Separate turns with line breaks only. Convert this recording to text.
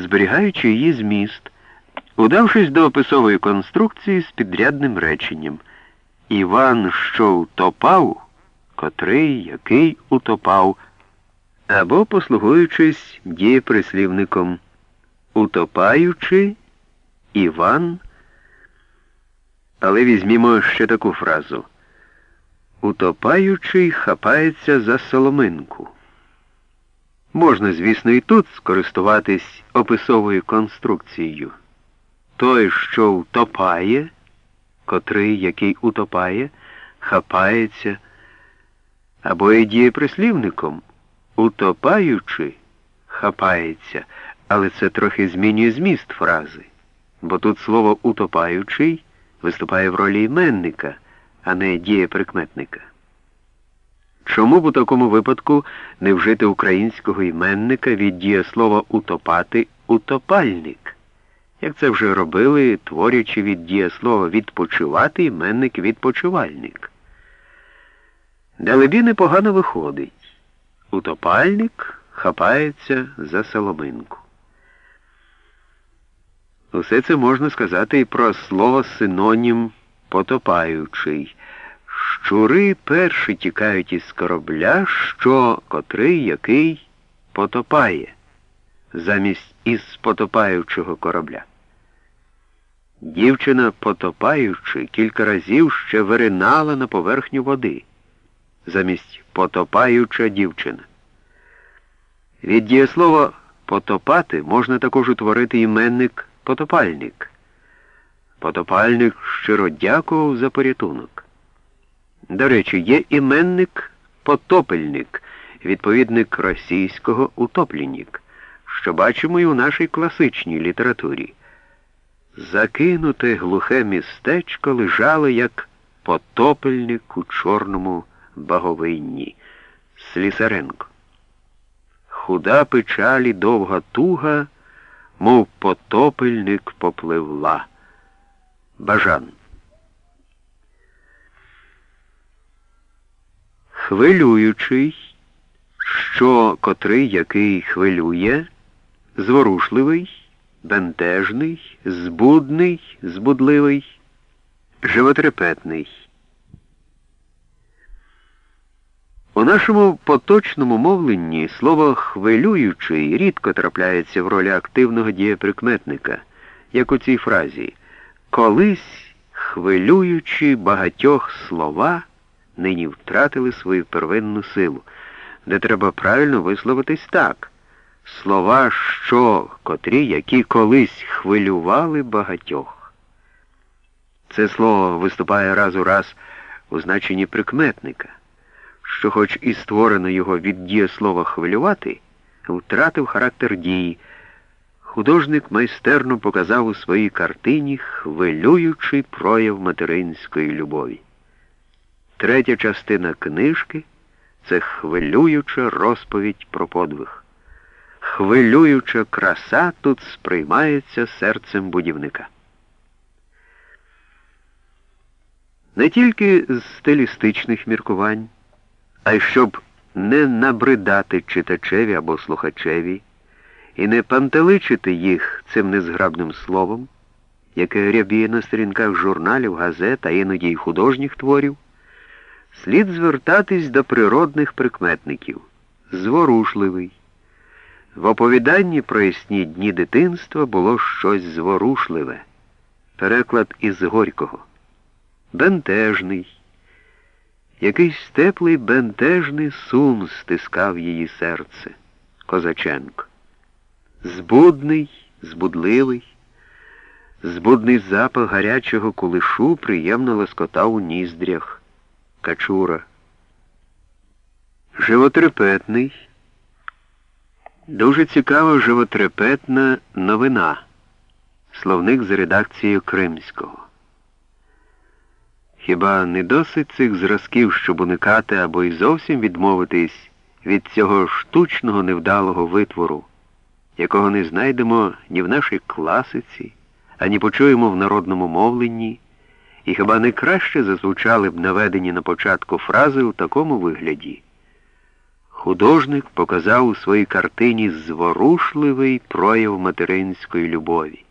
зберігаючи її зміст, удавшись до описової конструкції з підрядним реченням. Іван, що утопав, котрий який утопав, або послугуючись дієприслівником, утопаючи Іван. Але візьмімо ще таку фразу. Утопаючий хапається за соломинку. Можна, звісно, і тут скористуватись описовою конструкцією. Той, що втопає, котрий, який утопає, хапається, або і дієприслівником, утопаючи, хапається, але це трохи змінює зміст фрази, бо тут слово утопаючий виступає в ролі іменника, а не дієприкметника. Чому б у такому випадку не вжити українського іменника від дієслова утопати утопальник? Як це вже робили, творячи від дієслова відпочивати іменник відпочивальник? Далебі непогано виходить. Утопальник хапається за соломинку. Усе це можна сказати і про слово синонім потопаючий. Щури перші тікають із корабля, що котрий який потопає, замість із потопаючого корабля. Дівчина, потопаючи, кілька разів ще виринала на поверхню води, замість потопаюча дівчина. Від дієслова потопати можна також утворити іменник потопальник. Потопальник щиро дякував за порятунок. До речі, є іменник потопельник, відповідник російського утопленник, що бачимо і у нашій класичній літературі. Закинуте глухе містечко лежало як потопельник у чорному баговинні. Слісаренко. Худа печалі довга туга, мов потопельник попливла. Бажан. Хвилюючий, що котрий який хвилює, зворушливий бентежний, збудний, збудливий, животрепетний. У нашому поточному мовленні слово хвилюючий рідко трапляється в ролі активного дієприкметника, як у цій фразі. Колись, хвилюючи багатьох слова, нині втратили свою первинну силу, де треба правильно висловитись так слова що, котрі, які колись хвилювали багатьох. Це слово виступає раз у раз у значенні прикметника, що, хоч і створено його від дієслова хвилювати, втратив характер дії. Художник майстерно показав у своїй картині хвилюючий прояв материнської любові. Третя частина книжки це хвилююча розповідь про подвиг хвилююча краса тут сприймається серцем будівника. Не тільки з стилістичних міркувань, а й щоб не набридати читачеві або слухачеві і не пантеличити їх цим незграбним словом, яке рябіє на сторінках журналів, газет, а іноді й художніх творів, слід звертатись до природних прикметників, зворушливий. В оповіданні про ясні дні дитинства було щось зворушливе. Переклад із Горького. Бентежний. Якийсь теплий бентежний сум стискав її серце. Козаченко. Збудний, збудливий. Збудний запах гарячого кулишу приємно лоскотав у ніздрях. Качура. Животрепетний. Дуже цікава животрепетна новина. Словник з редакцією Кримського. Хіба не досить цих зразків, щоб уникати або й зовсім відмовитись від цього штучного невдалого витвору, якого не знайдемо ні в нашій класиці, ані почуємо в народному мовленні, і хіба не краще зазвучали б наведені на початку фрази у такому вигляді. Художник показав у своїй картині зворушливий прояв материнської любові.